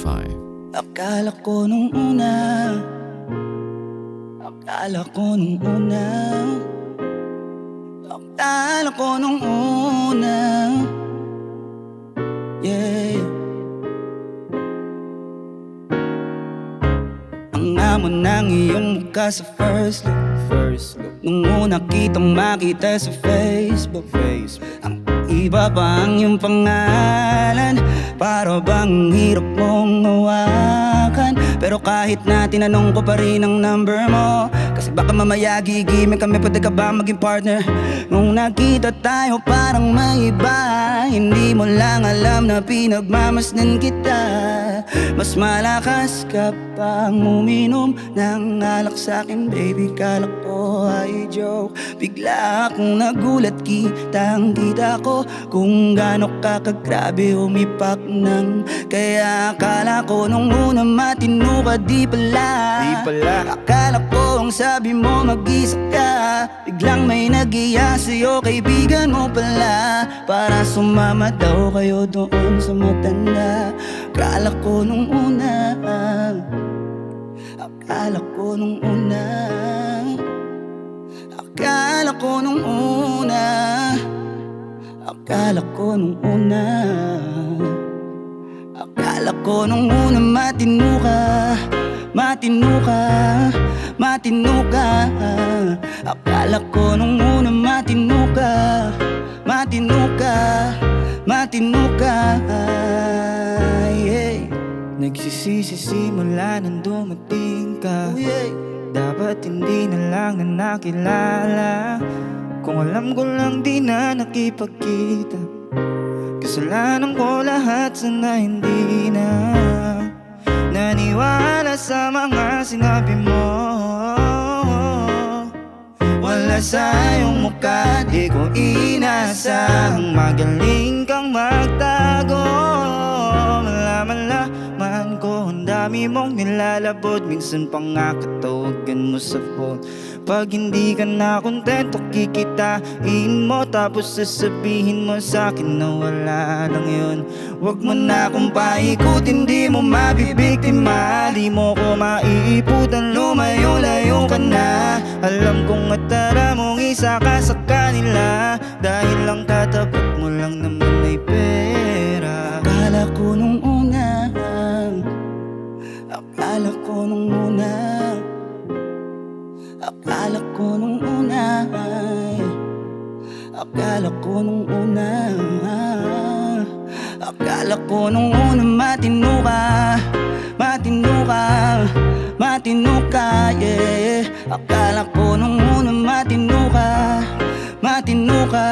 1075. Akala ko nung una. Akala ko nung una. Akala ko nung una. Yeah. Ang amo ng iyong mukha sa first look. First look, Nung una kitang makita sa Facebook. Facebook. Ang iba pa ang iyong pangalan? Para bang hirap mong hawakan? Pero kahit na tinanong ko pa rin ang number mo Kasi baka mamaya gigimik kami Pwede ka ba maging partner? Nung nakita tayo parang may iba. Hindi mo lang alam na pinagmamasdan kita. Mas malakas ka pang uminom ng alak sa'kin Baby, kala ko ay joke. Bigla akong nagulat kitang kita ko Kung gaano ka kagrabe umipak ng Kaya akala ko nung una matino ka di pala. Di pala. Akala ko ang sabi mo mag-isa ka Biglang may nag-iya sa'yo kaibigan mo pala. Para sumama daw kayo doon sa matanda. Akala ko nung una Akala ko nung una Akala ko nung una Akala ko nung una Akala ko nung una matino ka Matino ka Matino ka Akala ko nung una matino ka Matino ka Matino ka yeah. Nagsisisi simula nang dumating ka Oh. Dapat hindi na lang na nakilala Kung alam ko lang di na nakipagkita Kasalanan ko lahat sana hindi na. Naniwala sa mga sinabi mo. Wala sa iyong mukha Di ko inasahang magaling kang magtago dami mong nilalabot Minsan pa nga katawagan mo sa phone. Pag hindi ka na kontento kikitain mo. Tapos sasabihin mo sa akin na wala lang yun. Huwag mo na akong paikutin Di mo mabibiktima. Di mo ko maiiputan Lumayo-layo ka na. Alam kong matara mong isa ka sa kanila. Dahil lang tatapat mo lang naman ay pera. Akala ko nung ko nung una. Akala ko nung una. Akala ko nung una. Akala ko nung una matino ka. Matino ka. Matino ka, yeah. Akala ko nung una matino ka. Matino ka.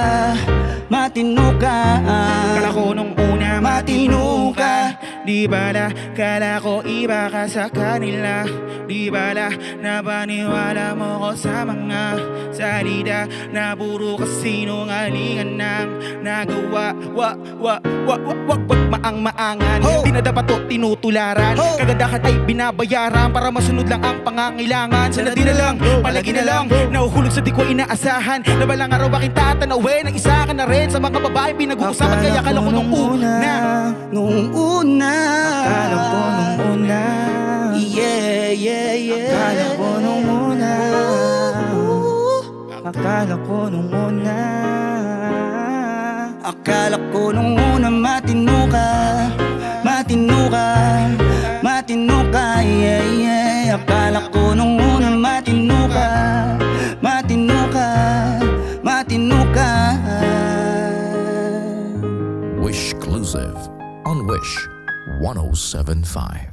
Matino ka. Kala ko nung una matino ka Di bala, kala ko iba ka sa kanila? Di bala, napaniwala mo ko sa mga salida? Na puro kasinungalingan ng nagawa? Wa, wa, wa, wa, wa, wag maang-maangan. Ho! Di na dapat to tinutularan. Ho! Kagandahan ay binabayaran Para masunod lang ang pangangailangan Sana di na lang, palagi na lang. Nahuhulog sa di ko inaasahan. Na balang araw aking tatanawin Ang isa ka na rin? Sa mga babae pinag-uusapan. Kaya kala ko nung una Nung una Akala ko nung una. Yeah, yeah, yeah. Akala ko nung una. Akala ko nung una. Akala ko nung una matino ka Matino ka Matino ka, yeah, yeah. Akala ko nung una matino ka Matino ka Matino ka Wish Exclusive on Wish 1075.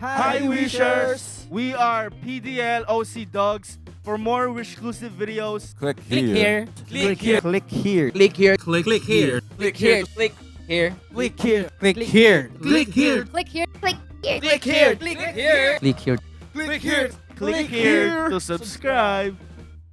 Hi Wishers! We are PDL OC Dogs. For more Wish exclusive videos, Click Click here. Click here Click here Click here. Click, click here. Click here. Click here. Click here Click here Click here. Click here. Click here. click here, Click here. Click here click here, click here to subscribe.